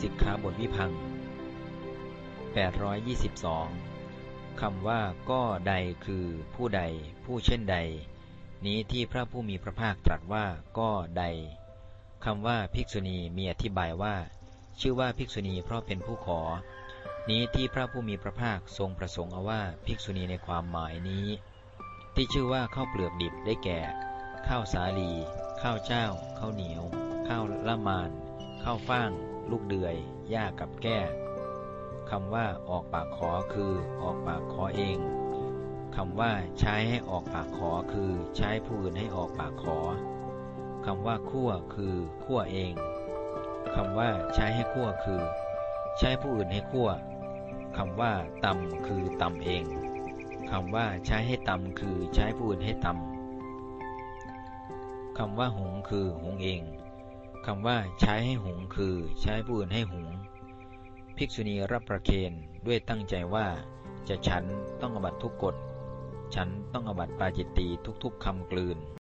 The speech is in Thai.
สิกขาบทวิพัง822 คำว่าก็ใดคือผู้ใด ผู้เช่นใด นี้ที่พระผู้มีพระภาคตรัสว่าก็ใด คำว่าภิกษุณีมีอธิบายว่า ชื่อว่าภิกษุณีเพราะเป็นผู้ขอ นี้ที่พระผู้มีพระภาคทรงประสงค์เอาว่าภิกษุณีในความหมายนี้ ที่ชื่อว่าข้าวเปลือกดิบได้แก่ ข้าวสาลี ข้าวเจ้า ข้าวเหนียว ข้าวละมาน ข้าวฟ่าง ลูกเดือยหญ้ากับแก้คำว่าออกปากขอคือออกปากขอเองคำว่าใช้ให้ออกปากขอคือใช้ผู้อื่นให้ออกปากขอคำว่าคั่วคือคั่วเองคำว่าใช้ให้คั่วคือ ใช้ผู้อื่นให้คั่วคำว่าตำคือตำเองคำว่าใช้ให้ตำคือใช้ผู้อื่นให้ตำคำว่าหุงคือหุงเอง คำว่าใช้ให้หุงคือใช้ผู้อื่นให้หุง ภิกษุณีรับประเคนด้วยตั้งใจว่า จะฉันต้องอบัตทุกกฎ ฉันต้องอบัตปาจิตตีทุกๆคำกลืน